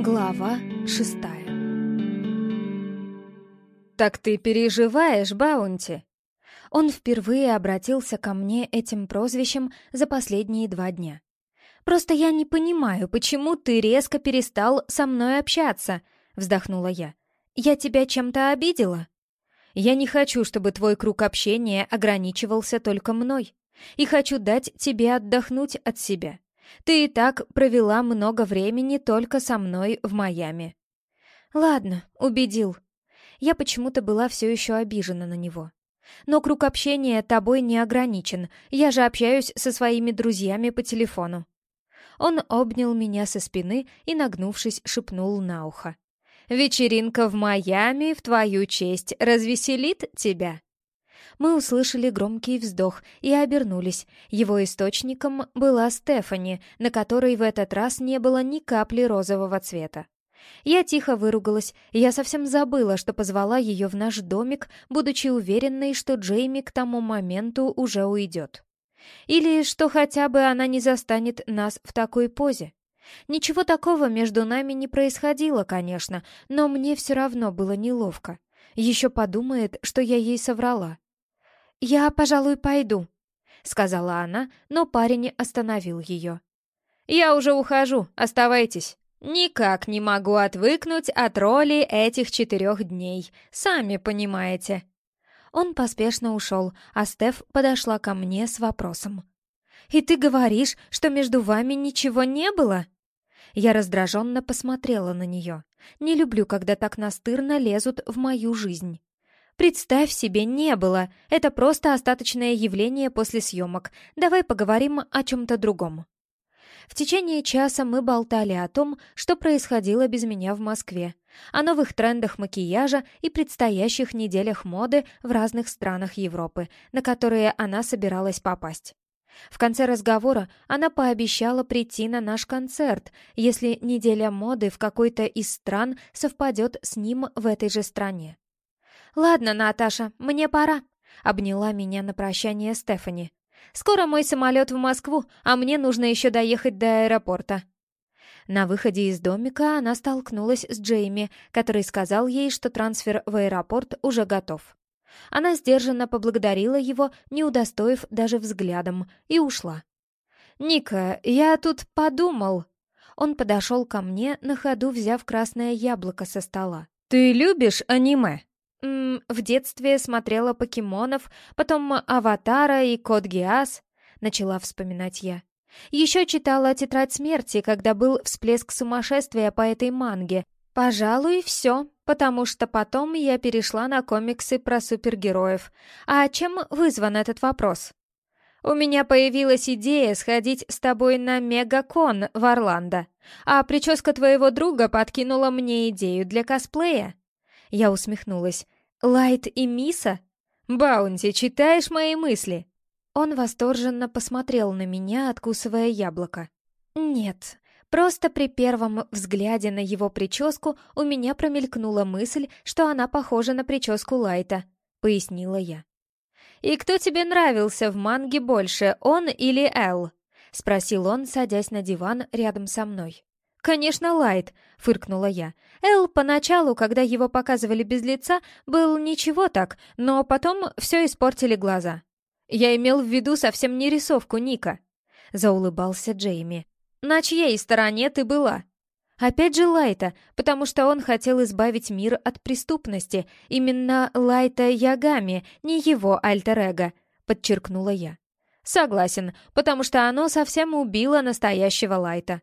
Глава шестая «Так ты переживаешь, Баунти?» Он впервые обратился ко мне этим прозвищем за последние два дня. «Просто я не понимаю, почему ты резко перестал со мной общаться?» — вздохнула я. «Я тебя чем-то обидела?» «Я не хочу, чтобы твой круг общения ограничивался только мной, и хочу дать тебе отдохнуть от себя. Ты и так провела много времени только со мной в Майами». «Ладно, убедил». Я почему-то была все еще обижена на него. «Но круг общения тобой не ограничен, я же общаюсь со своими друзьями по телефону». Он обнял меня со спины и, нагнувшись, шепнул на ухо. «Вечеринка в Майами в твою честь развеселит тебя?» Мы услышали громкий вздох и обернулись. Его источником была Стефани, на которой в этот раз не было ни капли розового цвета. Я тихо выругалась, я совсем забыла, что позвала ее в наш домик, будучи уверенной, что Джейми к тому моменту уже уйдет. Или что хотя бы она не застанет нас в такой позе. Ничего такого между нами не происходило, конечно, но мне все равно было неловко. Еще подумает, что я ей соврала. «Я, пожалуй, пойду», — сказала она, но парень остановил ее. «Я уже ухожу, оставайтесь. Никак не могу отвыкнуть от роли этих четырех дней, сами понимаете». Он поспешно ушел, а Стеф подошла ко мне с вопросом. «И ты говоришь, что между вами ничего не было?» Я раздраженно посмотрела на нее. Не люблю, когда так настырно лезут в мою жизнь. Представь себе, не было. Это просто остаточное явление после съемок. Давай поговорим о чем-то другом. В течение часа мы болтали о том, что происходило без меня в Москве, о новых трендах макияжа и предстоящих неделях моды в разных странах Европы, на которые она собиралась попасть. В конце разговора она пообещала прийти на наш концерт, если неделя моды в какой-то из стран совпадет с ним в этой же стране. «Ладно, Наташа, мне пора», — обняла меня на прощание Стефани. «Скоро мой самолет в Москву, а мне нужно еще доехать до аэропорта». На выходе из домика она столкнулась с Джейми, который сказал ей, что трансфер в аэропорт уже готов. Она сдержанно поблагодарила его, не удостоив даже взглядом, и ушла. «Ника, я тут подумал...» Он подошел ко мне, на ходу взяв красное яблоко со стола. «Ты любишь аниме?» М в детстве смотрела покемонов, потом Аватара и Код Гиас, начала вспоминать я. Еще читала «Тетрадь смерти», когда был всплеск сумасшествия по этой манге. Пожалуй, все, потому что потом я перешла на комиксы про супергероев. А чем вызван этот вопрос? У меня появилась идея сходить с тобой на Мегакон в Орландо, а прическа твоего друга подкинула мне идею для косплея. Я усмехнулась. «Лайт и Миса? Баунти, читаешь мои мысли?» Он восторженно посмотрел на меня, откусывая яблоко. «Нет, просто при первом взгляде на его прическу у меня промелькнула мысль, что она похожа на прическу Лайта», — пояснила я. «И кто тебе нравился в манге больше, он или Эл?» — спросил он, садясь на диван рядом со мной. «Конечно, Лайт», — фыркнула я. «Эл поначалу, когда его показывали без лица, был ничего так, но потом все испортили глаза». «Я имел в виду совсем не рисовку Ника», — заулыбался Джейми. «На чьей стороне ты была?» Опять же Лайта, потому что он хотел избавить мир от преступности. Именно Лайта Ягами, не его альтер-эго, подчеркнула я. Согласен, потому что оно совсем убило настоящего Лайта.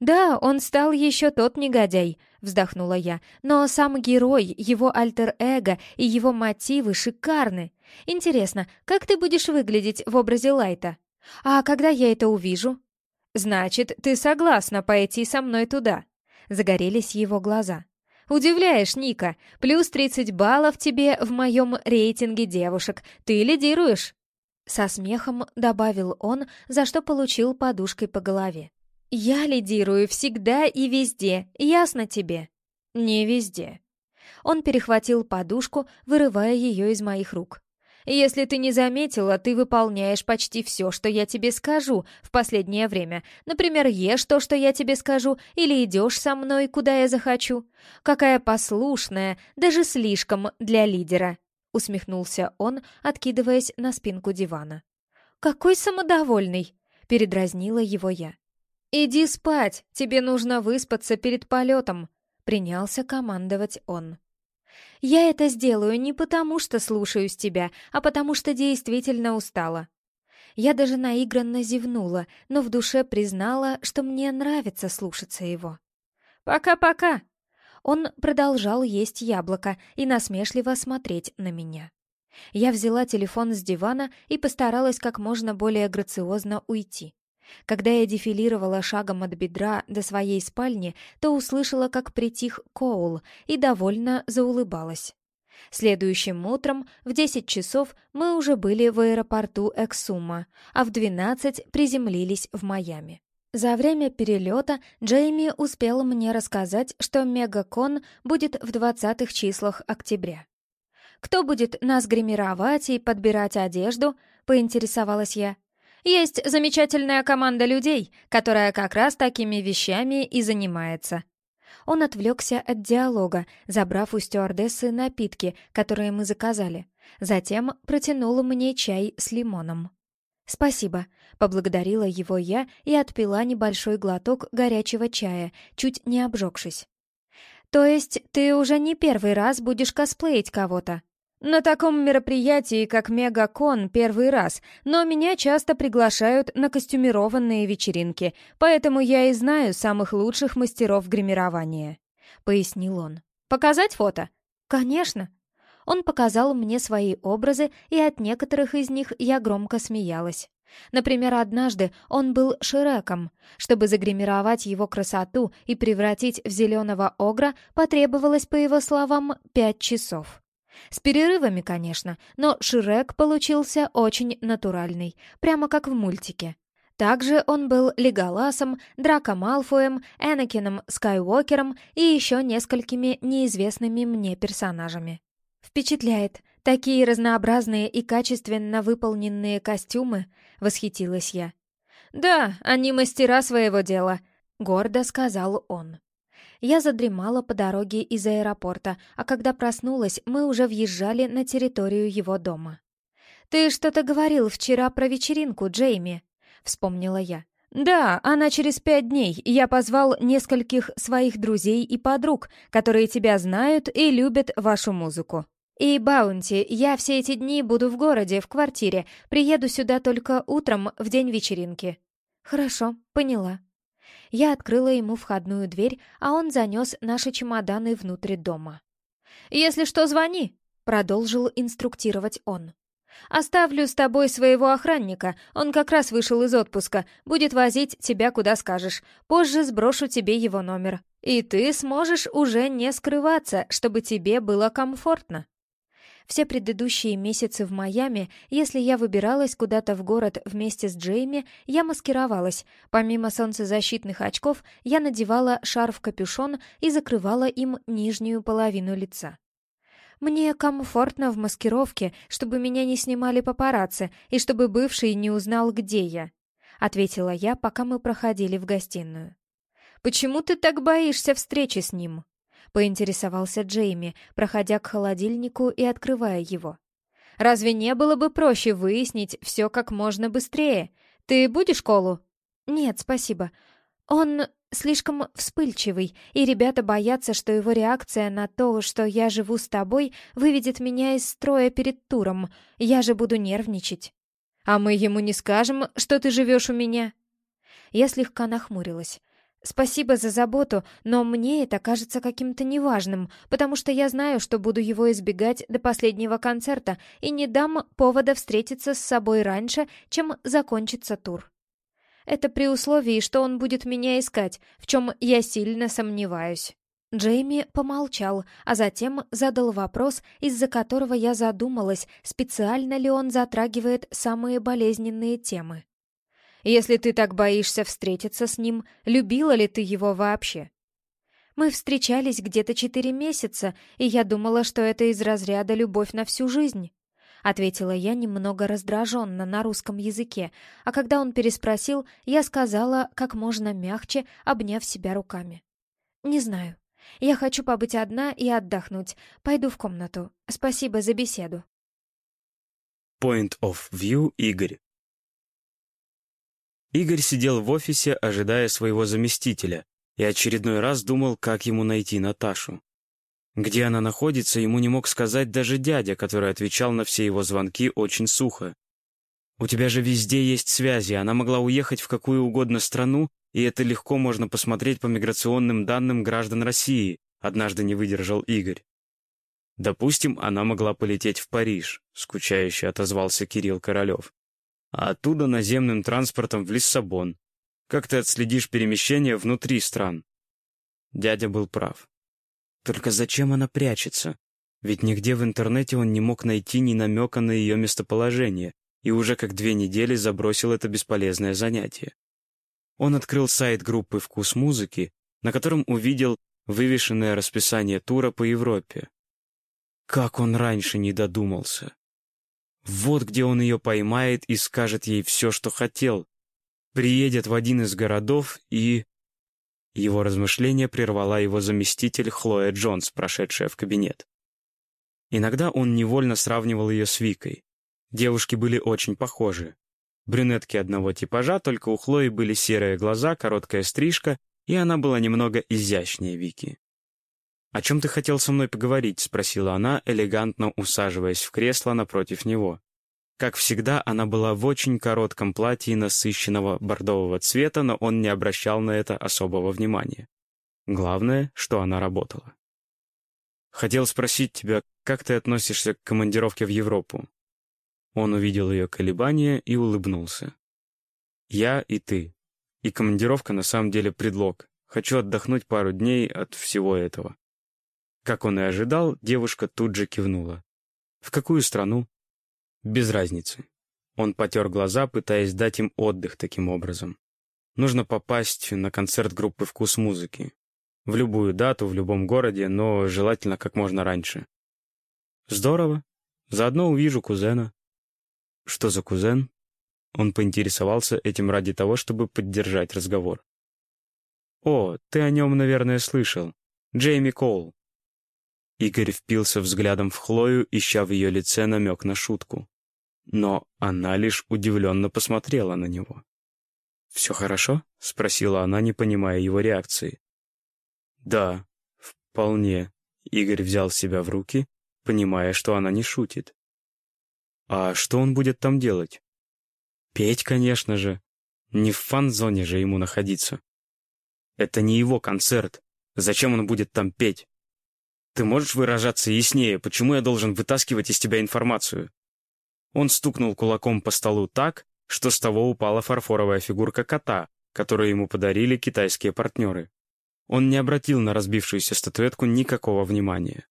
«Да, он стал еще тот негодяй», — вздохнула я, «но сам герой, его альтер-эго и его мотивы шикарны. Интересно, как ты будешь выглядеть в образе Лайта? А когда я это увижу?» «Значит, ты согласна пойти со мной туда?» Загорелись его глаза. «Удивляешь, Ника, плюс 30 баллов тебе в моем рейтинге девушек. Ты лидируешь!» Со смехом добавил он, за что получил подушкой по голове. «Я лидирую всегда и везде, ясно тебе?» «Не везде». Он перехватил подушку, вырывая ее из моих рук. Если ты не заметила, ты выполняешь почти все, что я тебе скажу в последнее время. Например, ешь то, что я тебе скажу, или идешь со мной, куда я захочу. Какая послушная, даже слишком для лидера!» Усмехнулся он, откидываясь на спинку дивана. «Какой самодовольный!» — передразнила его я. «Иди спать, тебе нужно выспаться перед полетом», — принялся командовать он. «Я это сделаю не потому, что слушаюсь тебя, а потому что действительно устала». Я даже наигранно зевнула, но в душе признала, что мне нравится слушаться его. «Пока-пока!» Он продолжал есть яблоко и насмешливо смотреть на меня. Я взяла телефон с дивана и постаралась как можно более грациозно уйти. Когда я дефилировала шагом от бедра до своей спальни, то услышала, как притих Коул и довольно заулыбалась. Следующим утром в 10 часов мы уже были в аэропорту Эксума, а в 12 приземлились в Майами. За время перелета Джейми успел мне рассказать, что Мегакон будет в 20-х числах октября. «Кто будет нас гримировать и подбирать одежду?» — поинтересовалась я. Есть замечательная команда людей, которая как раз такими вещами и занимается. Он отвлекся от диалога, забрав у стюардессы напитки, которые мы заказали. Затем протянул мне чай с лимоном. «Спасибо», — поблагодарила его я и отпила небольшой глоток горячего чая, чуть не обжегшись. «То есть ты уже не первый раз будешь косплеить кого-то?» На таком мероприятии, как Мегакон, первый раз, но меня часто приглашают на костюмированные вечеринки, поэтому я и знаю самых лучших мастеров гримирования», — пояснил он. «Показать фото?» «Конечно». Он показал мне свои образы, и от некоторых из них я громко смеялась. Например, однажды он был Ширеком. Чтобы загримировать его красоту и превратить в зеленого огра, потребовалось, по его словам, пять часов. С перерывами, конечно, но Шрек получился очень натуральный, прямо как в мультике. Также он был Леголасом, Драко Малфоем, Энакином Скайуокером и еще несколькими неизвестными мне персонажами. Впечатляет. Такие разнообразные и качественно выполненные костюмы, восхитилась я. Да, они мастера своего дела, гордо сказал он. Я задремала по дороге из аэропорта, а когда проснулась, мы уже въезжали на территорию его дома. «Ты что-то говорил вчера про вечеринку, Джейми», — вспомнила я. «Да, она через пять дней. Я позвал нескольких своих друзей и подруг, которые тебя знают и любят вашу музыку. И, Баунти, я все эти дни буду в городе, в квартире. Приеду сюда только утром в день вечеринки». «Хорошо, поняла», я открыла ему входную дверь, а он занес наши чемоданы внутрь дома. «Если что, звони», — продолжил инструктировать он. «Оставлю с тобой своего охранника, он как раз вышел из отпуска, будет возить тебя куда скажешь. Позже сброшу тебе его номер. И ты сможешь уже не скрываться, чтобы тебе было комфортно». Все предыдущие месяцы в Майами, если я выбиралась куда-то в город вместе с Джейми, я маскировалась. Помимо солнцезащитных очков, я надевала шарф-капюшон и закрывала им нижнюю половину лица. Мне комфортно в маскировке, чтобы меня не снимали папарацци и чтобы бывший не узнал, где я, ответила я, пока мы проходили в гостиную. Почему ты так боишься встречи с ним? — поинтересовался Джейми, проходя к холодильнику и открывая его. «Разве не было бы проще выяснить все как можно быстрее? Ты будешь колу?» «Нет, спасибо. Он слишком вспыльчивый, и ребята боятся, что его реакция на то, что я живу с тобой, выведет меня из строя перед туром. Я же буду нервничать». «А мы ему не скажем, что ты живешь у меня?» Я слегка нахмурилась. Спасибо за заботу, но мне это кажется каким-то неважным, потому что я знаю, что буду его избегать до последнего концерта и не дам повода встретиться с собой раньше, чем закончится тур. Это при условии, что он будет меня искать, в чем я сильно сомневаюсь. Джейми помолчал, а затем задал вопрос, из-за которого я задумалась, специально ли он затрагивает самые болезненные темы. Если ты так боишься встретиться с ним, любила ли ты его вообще? Мы встречались где-то четыре месяца, и я думала, что это из разряда любовь на всю жизнь. — ответила я немного раздраженно на русском языке, а когда он переспросил, я сказала как можно мягче, обняв себя руками. «Не знаю. Я хочу побыть одна и отдохнуть. Пойду в комнату. Спасибо за беседу». Point of View Игорь Игорь сидел в офисе, ожидая своего заместителя, и очередной раз думал, как ему найти Наташу. Где она находится, ему не мог сказать даже дядя, который отвечал на все его звонки очень сухо. «У тебя же везде есть связи, она могла уехать в какую угодно страну, и это легко можно посмотреть по миграционным данным граждан России», однажды не выдержал Игорь. «Допустим, она могла полететь в Париж», — скучающе отозвался Кирилл Королев. «А оттуда наземным транспортом в Лиссабон. Как ты отследишь перемещение внутри стран?» Дядя был прав. Только зачем она прячется? Ведь нигде в интернете он не мог найти ни намека на ее местоположение и уже как две недели забросил это бесполезное занятие. Он открыл сайт группы «Вкус музыки», на котором увидел вывешенное расписание тура по Европе. Как он раньше не додумался. Вот где он ее поймает и скажет ей все, что хотел. Приедет в один из городов и... Его размышления прервала его заместитель Хлоя Джонс, прошедшая в кабинет. Иногда он невольно сравнивал ее с Викой. Девушки были очень похожи. Брюнетки одного типажа, только у Хлои были серые глаза, короткая стрижка, и она была немного изящнее Вики. «О чем ты хотел со мной поговорить?» — спросила она, элегантно усаживаясь в кресло напротив него. Как всегда, она была в очень коротком платье насыщенного бордового цвета, но он не обращал на это особого внимания. Главное, что она работала. «Хотел спросить тебя, как ты относишься к командировке в Европу?» Он увидел ее колебания и улыбнулся. «Я и ты. И командировка на самом деле предлог. Хочу отдохнуть пару дней от всего этого». Как он и ожидал, девушка тут же кивнула. «В какую страну?» Без разницы. Он потер глаза, пытаясь дать им отдых таким образом. Нужно попасть на концерт группы «Вкус музыки». В любую дату, в любом городе, но желательно как можно раньше. Здорово. Заодно увижу кузена. Что за кузен? Он поинтересовался этим ради того, чтобы поддержать разговор. «О, ты о нем, наверное, слышал. Джейми Коул. Игорь впился взглядом в Хлою, ища в ее лице намек на шутку. Но она лишь удивленно посмотрела на него. «Все хорошо?» — спросила она, не понимая его реакции. «Да, вполне». Игорь взял себя в руки, понимая, что она не шутит. «А что он будет там делать?» «Петь, конечно же. Не в фан-зоне же ему находиться. Это не его концерт. Зачем он будет там петь?» Ты можешь выражаться яснее, почему я должен вытаскивать из тебя информацию?» Он стукнул кулаком по столу так, что с того упала фарфоровая фигурка кота, которую ему подарили китайские партнеры. Он не обратил на разбившуюся статуэтку никакого внимания.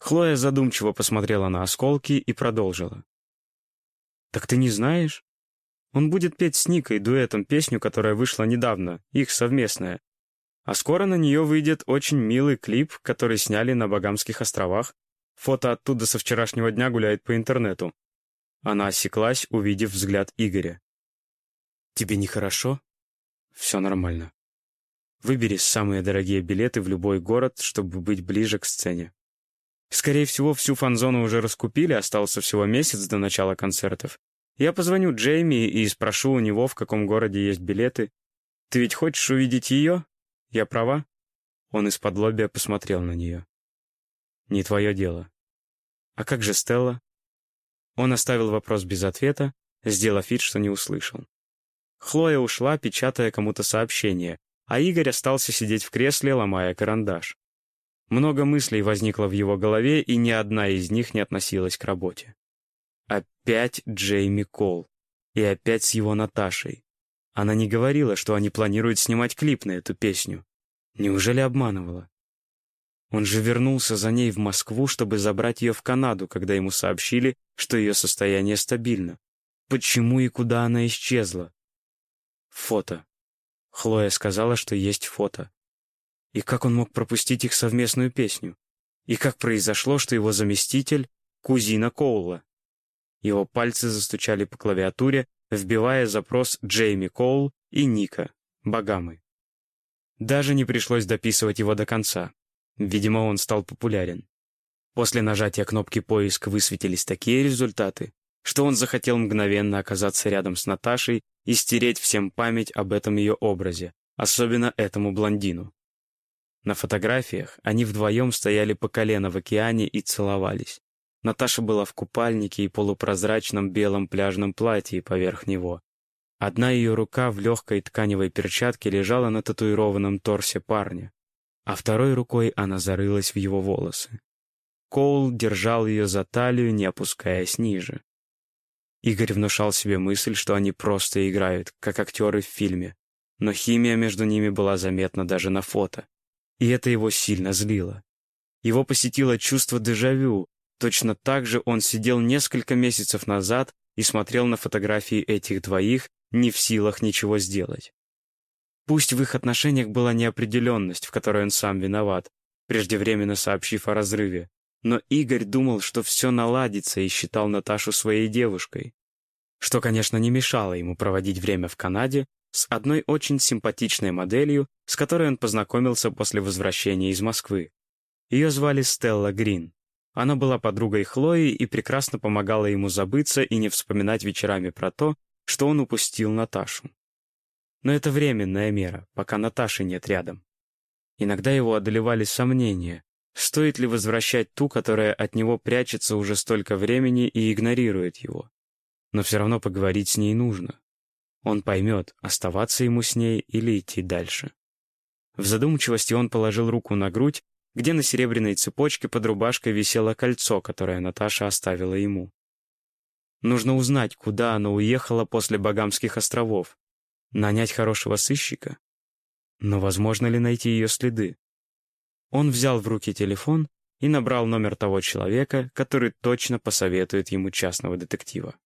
Хлоя задумчиво посмотрела на осколки и продолжила. «Так ты не знаешь? Он будет петь с Никой дуэтом песню, которая вышла недавно, их совместная. А скоро на нее выйдет очень милый клип, который сняли на Багамских островах. Фото оттуда со вчерашнего дня гуляет по интернету. Она осеклась, увидев взгляд Игоря. «Тебе нехорошо?» «Все нормально. Выбери самые дорогие билеты в любой город, чтобы быть ближе к сцене. Скорее всего, всю фан-зону уже раскупили, остался всего месяц до начала концертов. Я позвоню Джейми и спрошу у него, в каком городе есть билеты. Ты ведь хочешь увидеть ее?» Я права?» Он из-под лобья посмотрел на нее. «Не твое дело. А как же Стелла?» Он оставил вопрос без ответа, сделав вид, что не услышал. Хлоя ушла, печатая кому-то сообщение, а Игорь остался сидеть в кресле, ломая карандаш. Много мыслей возникло в его голове, и ни одна из них не относилась к работе. Опять Джейми Кол. И опять с его Наташей. Она не говорила, что они планируют снимать клип на эту песню. Неужели обманывала? Он же вернулся за ней в Москву, чтобы забрать ее в Канаду, когда ему сообщили, что ее состояние стабильно. Почему и куда она исчезла? Фото. Хлоя сказала, что есть фото. И как он мог пропустить их совместную песню? И как произошло, что его заместитель — кузина Коула? Его пальцы застучали по клавиатуре, вбивая запрос Джейми Коул и Ника, Багамы. Даже не пришлось дописывать его до конца. Видимо, он стал популярен. После нажатия кнопки «Поиск» высветились такие результаты, что он захотел мгновенно оказаться рядом с Наташей и стереть всем память об этом ее образе, особенно этому блондину. На фотографиях они вдвоем стояли по колено в океане и целовались. Наташа была в купальнике и полупрозрачном белом пляжном платье поверх него. Одна ее рука в легкой тканевой перчатке лежала на татуированном торсе парня, а второй рукой она зарылась в его волосы. Коул держал ее за талию, не опускаясь ниже. Игорь внушал себе мысль, что они просто играют, как актеры в фильме, но химия между ними была заметна даже на фото, и это его сильно злило. Его посетило чувство дежавю, точно так же он сидел несколько месяцев назад и смотрел на фотографии этих двоих не в силах ничего сделать. Пусть в их отношениях была неопределенность, в которой он сам виноват, преждевременно сообщив о разрыве, но Игорь думал, что все наладится и считал Наташу своей девушкой, что, конечно, не мешало ему проводить время в Канаде с одной очень симпатичной моделью, с которой он познакомился после возвращения из Москвы. Ее звали Стелла Грин. Она была подругой Хлои и прекрасно помогала ему забыться и не вспоминать вечерами про то, что он упустил Наташу. Но это временная мера, пока Наташи нет рядом. Иногда его одолевали сомнения, стоит ли возвращать ту, которая от него прячется уже столько времени и игнорирует его. Но все равно поговорить с ней нужно. Он поймет, оставаться ему с ней или идти дальше. В задумчивости он положил руку на грудь, где на серебряной цепочке под рубашкой висело кольцо, которое Наташа оставила ему. Нужно узнать, куда она уехала после Багамских островов. Нанять хорошего сыщика? Но возможно ли найти ее следы? Он взял в руки телефон и набрал номер того человека, который точно посоветует ему частного детектива.